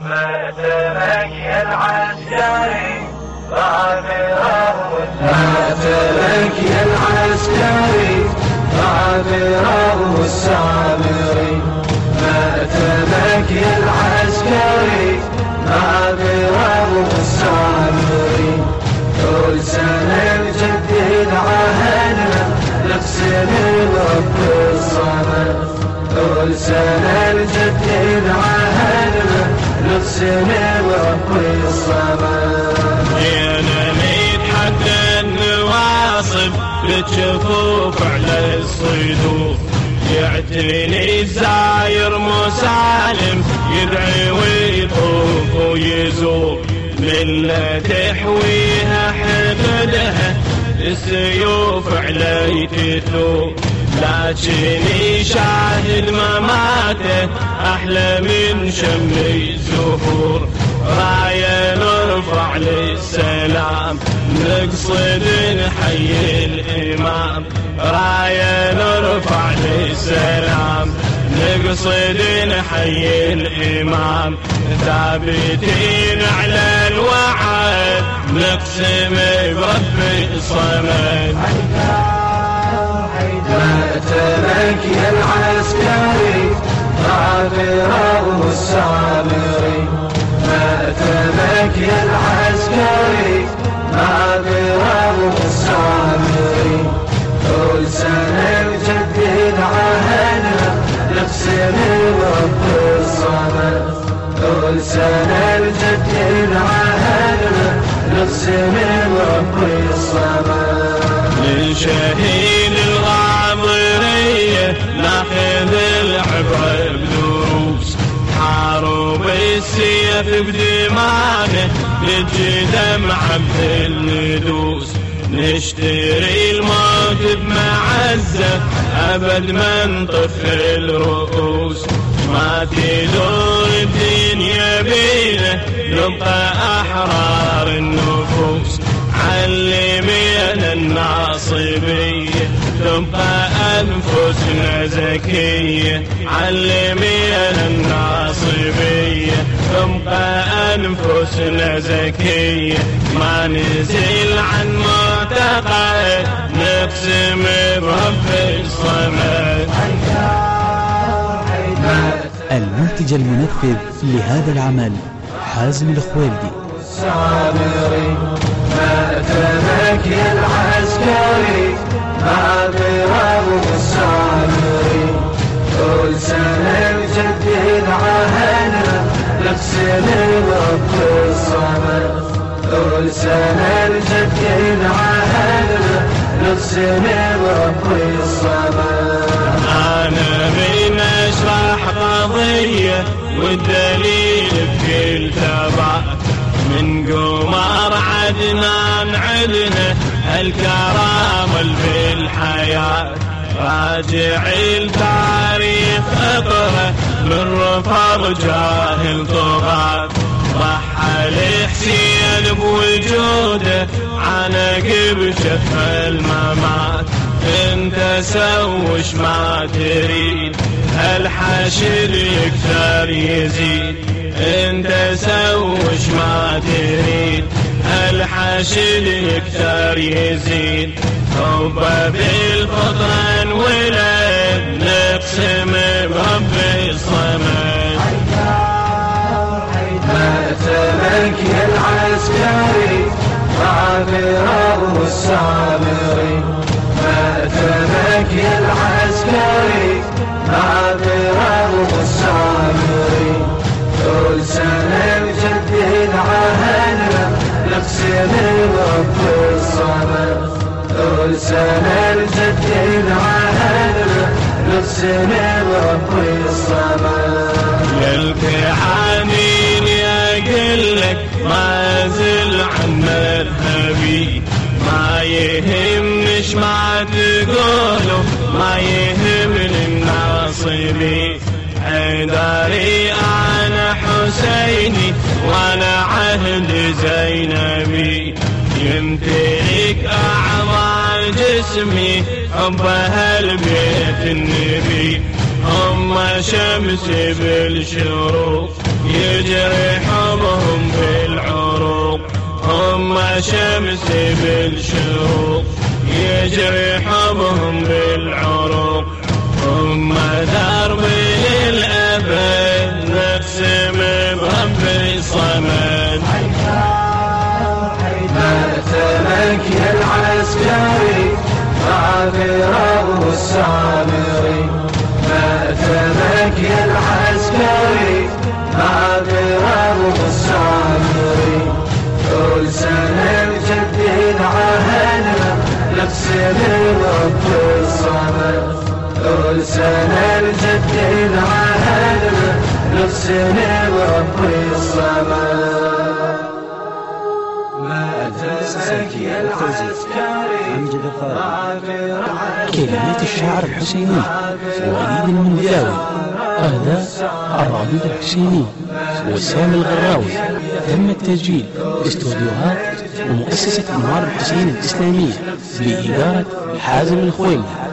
مأتمك يا العسكري. مأتمك يا العسكري. غافره السامري. مأتمك يا العسكري. غافره السامري. كل سنة نجدد عهدنا نقسم رب الصمد. كل سنة نجدد عهدنا. الصمد جينا نتحدى النواصب بتشوفوف على الصدور يعتني الزاير مسالم يدعي ويطوف ويزور ملة تحويها حقدها السيوف علي تثور لكني شاهد مماته أحلى من شم الزهور راية نرفع للسلام نقصد نحيي الإمام. راية نرفع للسلام نقصد نحيي الإمام. ثابتين على الوعد نقسم برب الصمد غافره السامري مأتمك يا العسكري. غافره السامري كل سنة نجدد عهدنا. نقسم رب الصمد كل سنة نجدد عهدنا. نقسم رب الصمد للشهيد الغامرية ناخذ العبرة حارب السيف بدمانه نجي دمع الندوس نشتري الموت بمعزة أبد ما نطف الرؤوس. ما تدور الدنيا بينا نبقى أحرار النفوس. علمينا الناصبية تبقى أنفسنا زكية علمينا الناصبية تبقى أنفسنا زكية ما نزل عن معتقد. نقسم برب الصمد. المنتج المنفذ لهذا العمل حازم الخويلدي. السامري مأتمك يا العسكري. السامري نقسم رب الصمد كل سنة نجدد عهدنا نقسم رب الصمد أنا من أشرح قضية والدليل بكل تبع من قمر عدنان عدنا الكرامة اللي في الحياة. راجع التاريخ اقرا من رفع رجال طغاة رحل حسين بوجوده عانق بشف الممات. انت سوش ما تريد الحشر يكثر يزيد. انت سوش ما تريد الحشر يكثر يزيد. حبه بالفطرة يا العسكري غافره السامري مأتمك يا العسكري غافره السامري كل سنة نجدد عهدنا نقسم رب الصمد. كل سنة نجدد عهدنا نقسم رب يقلك ما زل عن مذهبي. ما يهمنش ما تقولوا ما يهمني الناصبي. حيدري أنا حسيني وأنا عهد زينبي. يمتلك أعضاء جسمي حب أهل بيت النبي. هم شمس بالشروق يجري كشمس بالشروق يجري حبهم بالعروق. ثم درب للأبد نرسم برب الصمد مأتمك يا العسكري مع فرار السامري. كل سنة نجدد عهدنا نقسم رب الصمد. ما أتمك يا العسكري كلمات الشاعر الحسيني وليد المنداوي هذا الرابط الحسيني وسام الغراوي تم التسجيل باستوديوهات ومؤسسة أنوار الحسين الإسلامية بإدارة حازم الخويلي سنة